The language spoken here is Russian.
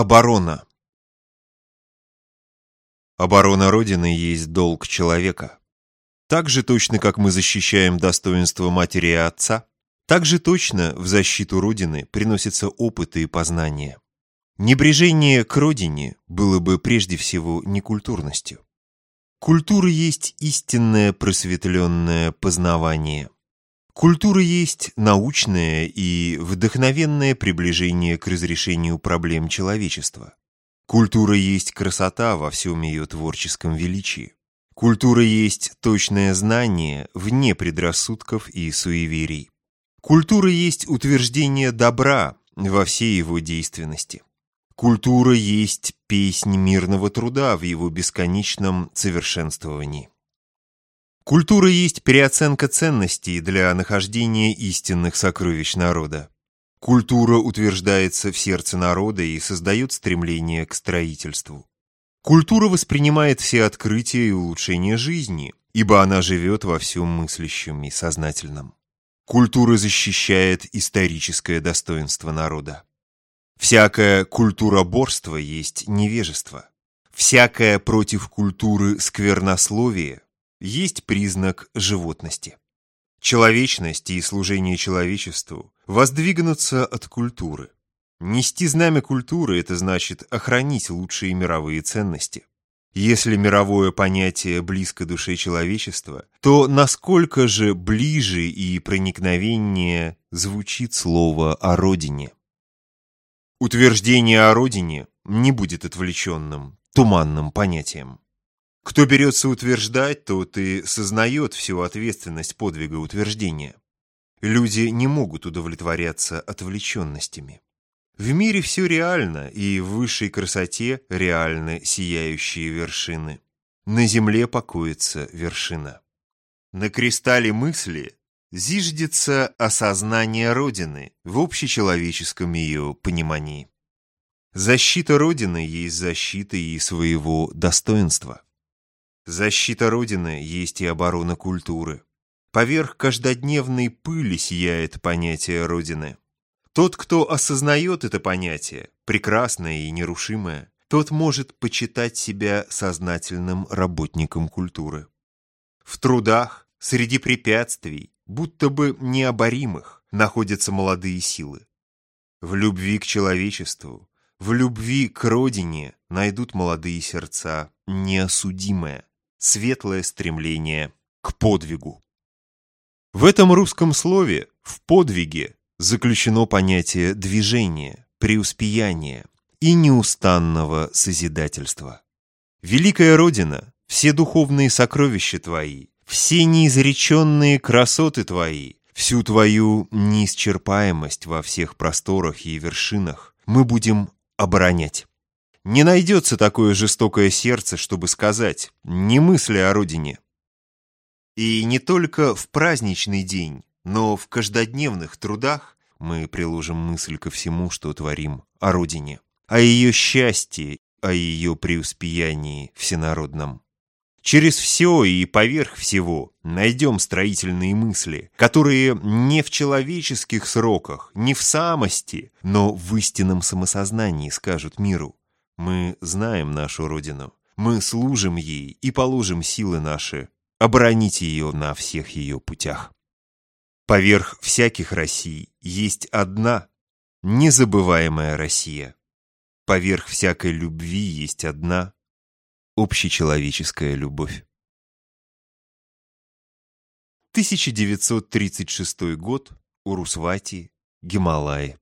Оборона Оборона Родины есть долг человека. Так же точно, как мы защищаем достоинство матери и отца, так же точно в защиту Родины приносятся опыты и познания. Небрежение к Родине было бы прежде всего некультурностью. Культура есть истинное просветленное познавание. Культура есть научное и вдохновенное приближение к разрешению проблем человечества. Культура есть красота во всем ее творческом величии. Культура есть точное знание вне предрассудков и суеверий. Культура есть утверждение добра во всей его действенности. Культура есть песнь мирного труда в его бесконечном совершенствовании. Культура есть переоценка ценностей для нахождения истинных сокровищ народа. Культура утверждается в сердце народа и создает стремление к строительству. Культура воспринимает все открытия и улучшения жизни, ибо она живет во всем мыслящем и сознательном. Культура защищает историческое достоинство народа. Всякое культуроборство есть невежество. Всякое против культуры сквернословие есть признак животности. Человечность и служение человечеству воздвигнутся от культуры. Нести знамя культуры – это значит охранить лучшие мировые ценности. Если мировое понятие близко душе человечества, то насколько же ближе и проникновеннее звучит слово о родине? Утверждение о родине не будет отвлеченным, туманным понятием. Кто берется утверждать, тот и сознает всю ответственность подвига утверждения. Люди не могут удовлетворяться отвлеченностями. В мире все реально, и в высшей красоте реальны сияющие вершины. На земле покоится вершина. На кристалле мысли зиждется осознание Родины в общечеловеческом ее понимании. Защита Родины есть защита и своего достоинства. Защита Родины есть и оборона культуры. Поверх каждодневной пыли сияет понятие Родины. Тот, кто осознает это понятие, прекрасное и нерушимое, тот может почитать себя сознательным работником культуры. В трудах, среди препятствий, будто бы необоримых, находятся молодые силы. В любви к человечеству, в любви к родине найдут молодые сердца неосудимое, светлое стремление к подвигу. В этом русском слове «в подвиге» заключено понятие движения, преуспеяния и неустанного созидательства. Великая Родина, все духовные сокровища Твои, все неизреченные красоты Твои, всю Твою неисчерпаемость во всех просторах и вершинах мы будем оборонять. Не найдется такое жестокое сердце, чтобы сказать «не мысли о родине». И не только в праздничный день, но в каждодневных трудах мы приложим мысль ко всему, что творим о родине, о ее счастье, о ее преуспеянии всенародном. Через все и поверх всего найдем строительные мысли, которые не в человеческих сроках, не в самости, но в истинном самосознании скажут миру. Мы знаем нашу Родину. Мы служим ей и положим силы наши оборонить ее на всех ее путях. Поверх всяких Россий есть одна незабываемая Россия. Поверх всякой любви есть одна общечеловеческая любовь. 1936 год. Урусвати, Гималаи.